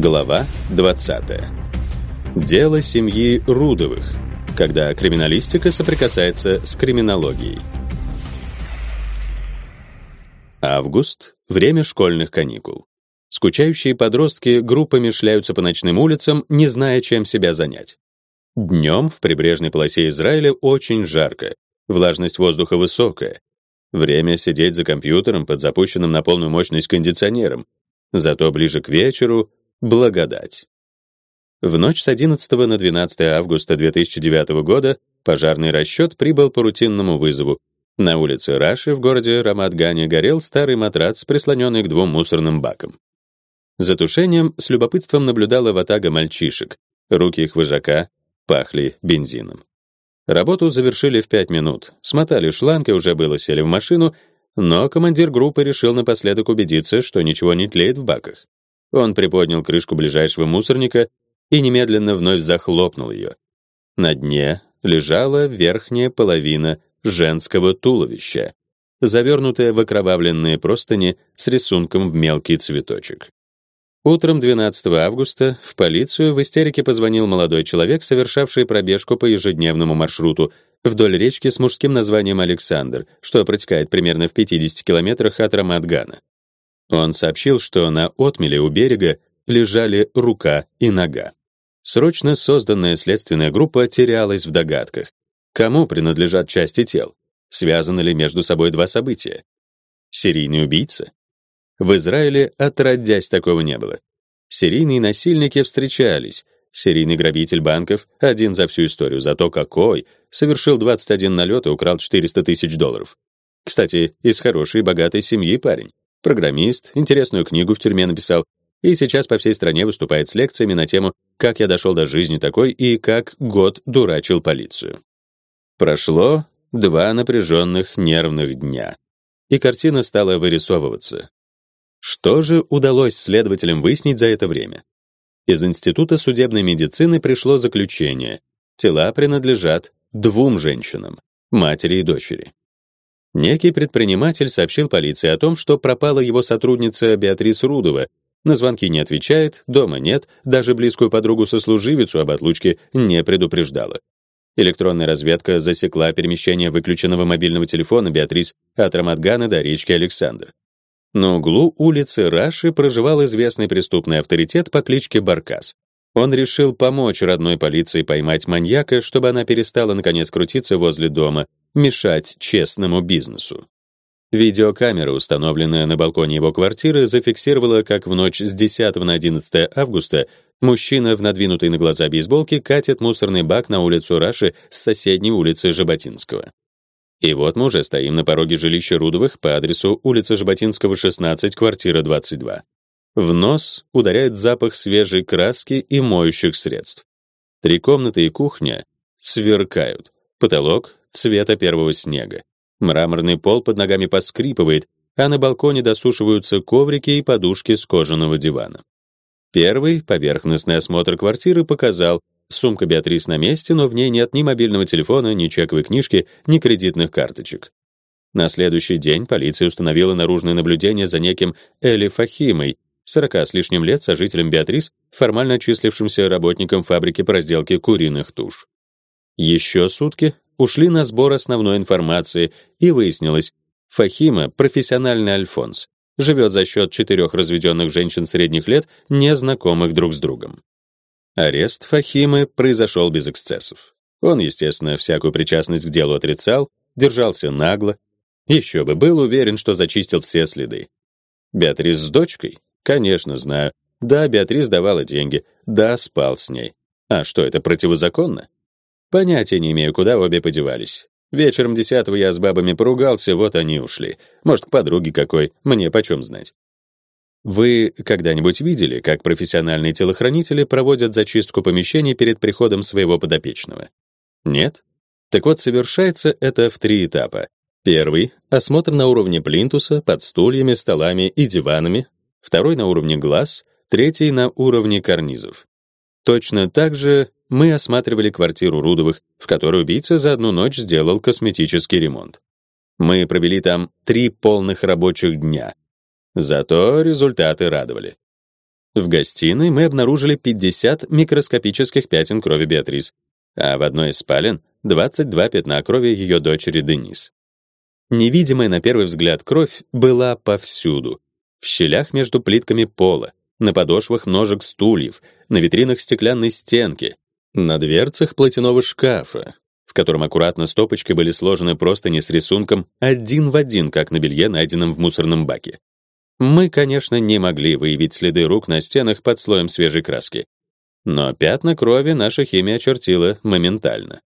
Глава 20. Дело семьи Рудовых, когда криминалистика соприкасается с криминологией. Август время школьных каникул. Скучающие подростки группами шляются по ночным улицам, не зная, чем себя занять. Днем в прибрежной полосе Израиля очень жарко, влажность воздуха высокая. Время сидеть за компьютером под запущенным на полную мощность кондиционером. Зато ближе к вечеру благодать. В ночь с 11 на 12 августа 2009 года пожарный расчет прибыл по рутинному вызову. На улице Раши в городе Рамат-Гане горел старый матрац, прислоненный к двум мусорным бакам. За тушением с любопытством наблюдала ватага мальчишек. Руки их вожака пахли бензином. Работу завершили в пять минут. Смотали шланг и уже было сели в машину, но командир группы решил напоследок убедиться, что ничего не тлеет в баках. Он приподнял крышку ближайшего мусорника и немедленно вновь захлопнул ее. На дне лежала верхняя половина женского туловища, завернутая в окровавленные простыни с рисунком в мелкий цветочек. Утром 12 августа в полицию в истерике позвонил молодой человек, совершавший пробежку по ежедневному маршруту вдоль речки с мужским названием Александр, что протекает примерно в 50 километрах от Рамадгана. Он сообщил, что на отмеле у берега лежали рука и нога. Срочно созданная следственная группа терялась в догадках. Кому принадлежат части тел? Связаны ли между собой два события? Серийный убийца? В Израиле отродясь такого не было. Серийные насильники встречались. Серийный грабитель банков, один за всю историю, зато какой, совершил 21 налет и украл 400 тысяч долларов. Кстати, из хорошей богатой семьи парень. Программист, интересную книгу в тюрьме написал и сейчас по всей стране выступает с лекциями на тему «Как я дошел до жизни такой» и «Как год дурачил полицию». Прошло два напряженных нервных дня, и картина стала вырисовываться. Что же удалось следователям выяснить за это время? Из Института судебной медицины пришло заключение: тела принадлежат двум женщинам, матери и дочери. Некий предприниматель сообщил полиции о том, что пропала его сотрудница Беатрис Рудова. На звонки не отвечает, дома нет, даже близкую подругу-сослуживицу об отлучке не предупреждала. Электронная разведка засекла перемещение выключенного мобильного телефона Беатрис от Рамадгана до речки Александр. На углу улицы Раши проживал известный преступный авторитет по кличке Баркас. Он решил помочь родной полиции поймать маньяка, чтобы она перестала наконец крутиться возле дома, мешать честному бизнесу. Видеокамера, установленная на балконе его квартиры, зафиксировала, как в ночь с 10 на 11 августа мужчина в надвинутой на глаза бейсболке катит мусорный бак на улицу Раши с соседней улицы Жаботинского. И вот мы уже стоим на пороге жилища Рудовых по адресу улица Жаботинского, 16, квартира 22. В нос ударяет запах свежей краски и моющих средств. Три комнаты и кухня сверкают. Потолок цвета первого снега. Мраморный пол под ногами поскрипывает, а на балконе досушиваются коврики и подушки с кожаного дивана. Первый поверхностный осмотр квартиры показал, сумка Беатрис на месте, но в ней нет ни мобильного телефона, ни чековой книжки, ни кредитных карточек. На следующий день полиция установила наружное наблюдение за неким Эли Фахимой, 40 с лишним лет сожителем Беатрис, формально числившимся работником фабрики по разделке куриных туш. Еще сутки ушли на сбор основной информации, и выяснилось, Фахима — профессиональный альфонс, живет за счет четырех разведенных женщин средних лет, не знакомых друг с другом. Арест Фахимы произошел без эксцессов. Он, естественно, всякую причастность к делу отрицал, держался нагло. Еще бы был уверен, что зачистил все следы. Беатрис с дочкой? Конечно, знаю. Да, Беатрис давала деньги. Да, спал с ней. А что, это противозаконно? Понятия не имею, куда обе подевались. Вечером десятого я с бабами поругался, вот они ушли. Может, к подруге какой, мне почем знать. Вы когда-нибудь видели, как профессиональные телохранители проводят зачистку помещений перед приходом своего подопечного? Нет? Так вот, совершается это в три этапа. Первый — осмотр на уровне плинтуса, под стульями, столами и диванами. Второй — на уровне глаз. Третий — на уровне карнизов. Точно так же мы осматривали квартиру Рудовых, в которой убийца за одну ночь сделал косметический ремонт. Мы провели там три полных рабочих дня. Зато результаты радовали. В гостиной мы обнаружили 50 микроскопических пятен крови Беатрис, а в одной из спален 22 пятна крови ее дочери Денис. Невидимая на первый взгляд кровь была повсюду. В щелях между плитками пола, на подошвах ножек стульев, на витринах стеклянной стенки, на дверцах платяного шкафа, в котором аккуратно стопочкой были сложены простыни с рисунком один в один, как на белье, найденном в мусорном баке. Мы, конечно, не могли выявить следы рук на стенах под слоем свежей краски. Но пятна крови наша химия очертила моментально.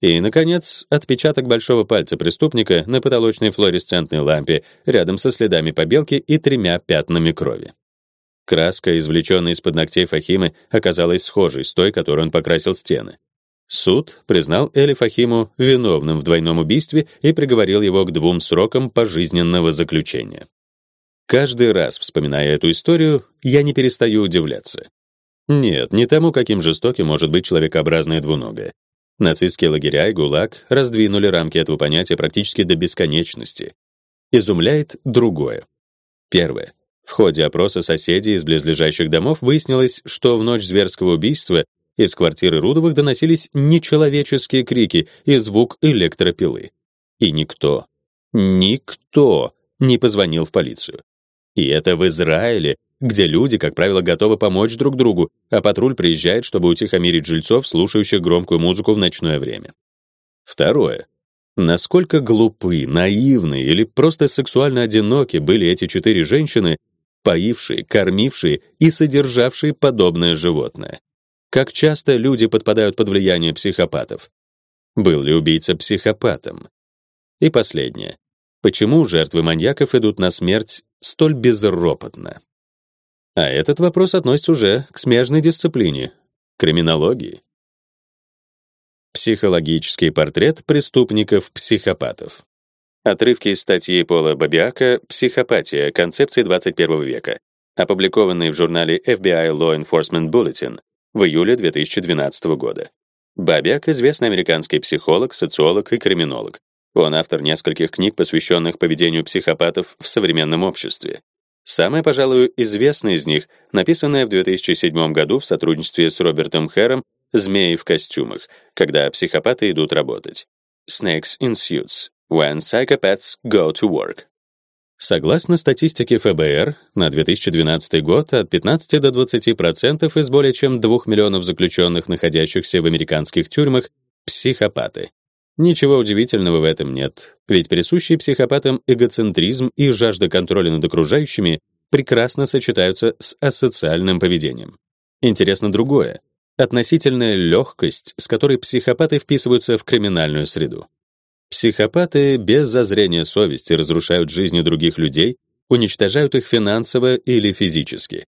И, наконец, отпечаток большого пальца преступника на потолочной флуоресцентной лампе рядом со следами побелки и тремя пятнами крови. Краска, извлеченная из-под ногтей Фахимы, оказалась схожей с той, которой он покрасил стены. Суд признал Эли Фахиму виновным в двойном убийстве и приговорил его к двум срокам пожизненного заключения. Каждый раз, вспоминая эту историю, я не перестаю удивляться. Нет, не тому, каким жестоким может быть человекообразное двуногое. Нацистские лагеря и ГУЛАГ раздвинули рамки этого понятия практически до бесконечности. Изумляет другое. Первое. В ходе опроса соседей из близлежащих домов выяснилось, что в ночь зверского убийства из квартиры Рудовых доносились нечеловеческие крики и звук электропилы. И никто, никто не позвонил в полицию. И это в Израиле, где люди, как правило, готовы помочь друг другу, а патруль приезжает, чтобы утихомирить жильцов, слушающих громкую музыку в ночное время. Второе. Насколько глупы, наивны или просто сексуально одиноки были эти четыре женщины, поившие, кормившие и содержавшие подобное животное. Как часто люди подпадают под влияние психопатов? Был ли убийца психопатом? И последнее. Почему жертвы маньяков идут на смерть столь безропотно? А этот вопрос относится уже к смежной дисциплине криминологии. Психологический портрет преступников-психопатов. Отрывки из статьи Пола Бабиака «Психопатия. Концепции 21 века», опубликованные в журнале FBI Law Enforcement Bulletin в июле 2012 года. Бабиак — известный американский психолог, социолог и криминолог. Он автор нескольких книг, посвященных поведению психопатов в современном обществе. Самая, пожалуй, известная из них, написанная в 2007 году в сотрудничестве с Робертом Хэром «Змеи в костюмах», когда психопаты идут работать. Snakes in Suits. When Psychopaths Go to Work. Согласно статистике ФБР, на 2012 год от 15 до 20% из более чем 2 миллионов заключенных, находящихся в американских тюрьмах, психопаты. Ничего удивительного в этом нет, ведь присущий психопатам эгоцентризм и жажда контроля над окружающими прекрасно сочетаются с асоциальным поведением. Интересно другое — относительная легкость, с которой психопаты вписываются в криминальную среду. Психопаты без зазрения совести разрушают жизни других людей, уничтожают их финансово или физически.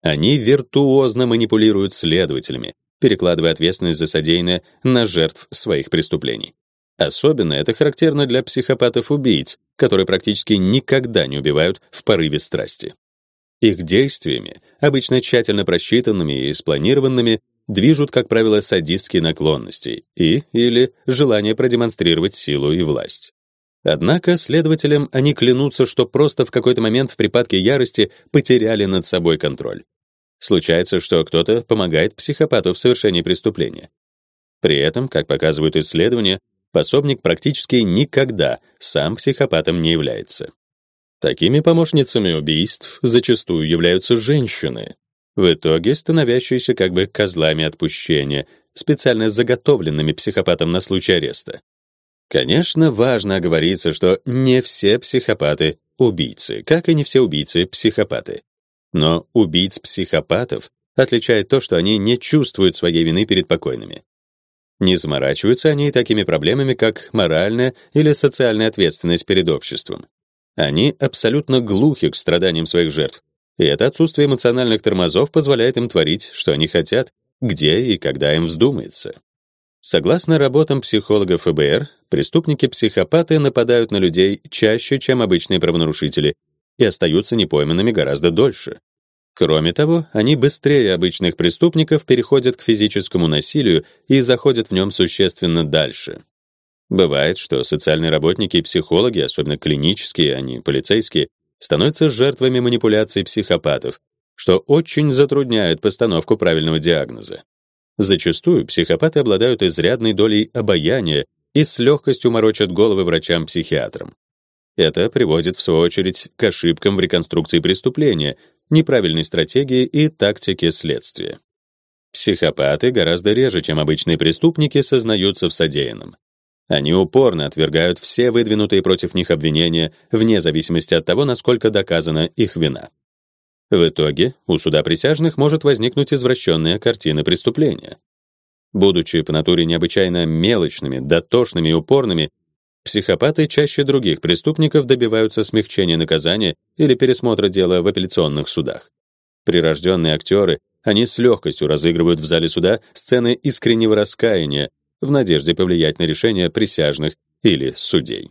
Они виртуозно манипулируют следователями, перекладывая ответственность за содеянное на жертв своих преступлений. Особенно это характерно для психопатов-убийц, которые практически никогда не убивают в порыве страсти. Их действиями, обычно тщательно просчитанными и спланированными, движут, как правило, садистские наклонности и или желание продемонстрировать силу и власть. Однако следователям они клянутся, что просто в какой-то момент в припадке ярости потеряли над собой контроль. Случается, что кто-то помогает психопату в совершении преступления. При этом, как показывают исследования, пособник практически никогда сам психопатом не является. Такими помощницами убийств зачастую являются женщины, в итоге становящиеся как бы козлами отпущения, специально заготовленными психопатом на случай ареста. Конечно, важно оговориться, что не все психопаты убийцы, как и не все убийцы психопаты. Но убийц-психопатов отличает то, что они не чувствуют своей вины перед покойными. Не заморачиваются они такими проблемами, как моральная или социальная ответственность перед обществом. Они абсолютно глухи к страданиям своих жертв и это отсутствие эмоциональных тормозов позволяет им творить, что они хотят, где и когда им вздумается. Согласно работам психологов ФБР, преступники-психопаты нападают на людей чаще, чем обычные правонарушители, и остаются непойманными гораздо дольше. Кроме того, они быстрее обычных преступников переходят к физическому насилию и заходят в нем существенно дальше. Бывает, что социальные работники и психологи, особенно клинические, а не полицейские, становятся жертвами манипуляций психопатов что очень затрудняет постановку правильного диагноза. Зачастую психопаты обладают изрядной долей обаяния и с легкостью морочат головы врачам-психиатрам. Это приводит, в свою очередь, к ошибкам в реконструкции преступления, неправильной стратегии и тактике следствия. Психопаты гораздо реже, чем обычные преступники, сознаются в содеянном. Они упорно отвергают все выдвинутые против них обвинения, вне зависимости от того, насколько доказана их вина. В итоге у суда присяжных может возникнуть извращенная картина преступления. Будучи по натуре необычайно мелочными, дотошными и упорными, психопаты чаще других преступников добиваются смягчения наказания или пересмотра дела в апелляционных судах. Прирожденные актеры, они с легкостью разыгрывают в зале суда сцены искреннего раскаяния в надежде повлиять на решение присяжных или судей.